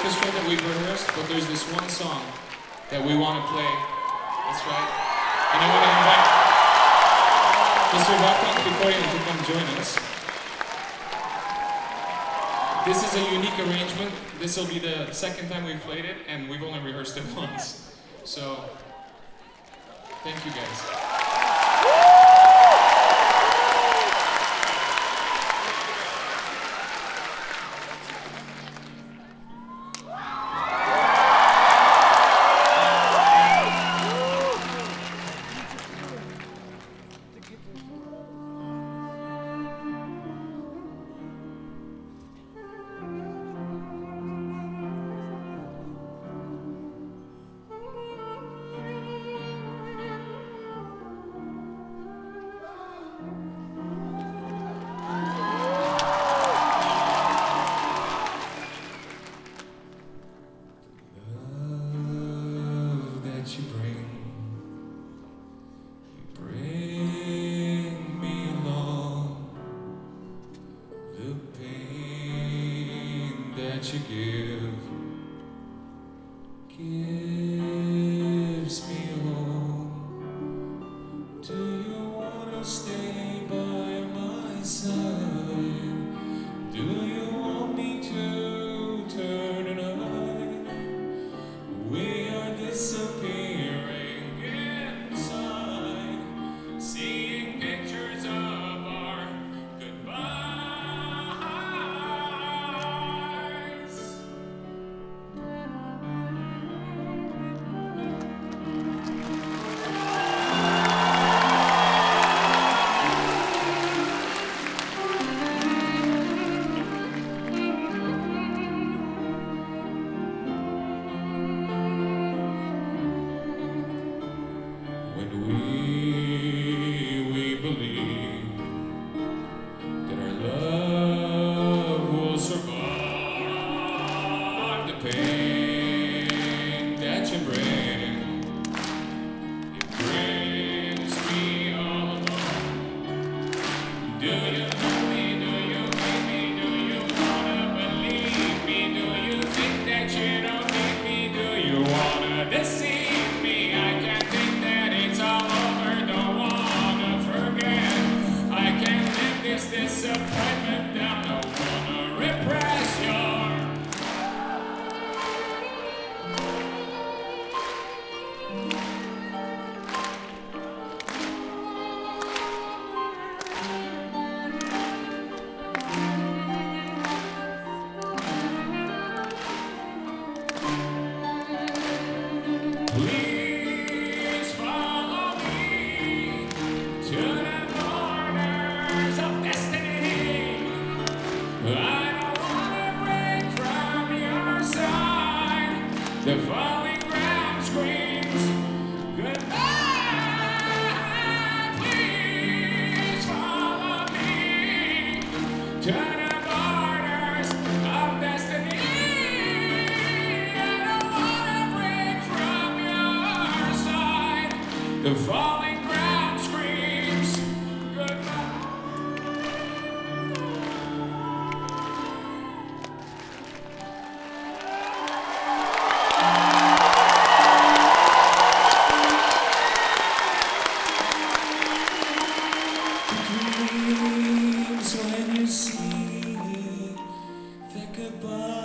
orchestra that we've rehearsed, but there's this one song that we want to play. That's right. And I want to invite Mr. the Krikorian to come join us. This is a unique arrangement. This will be the second time we've played it, and we've only rehearsed it once. So, thank you guys. That you give gives me hope. Do you wanna stay by my side? Do The falling ground screams goodbye. Please follow me to the borders of destiny. I don't wanna break from your side. The falling Bye.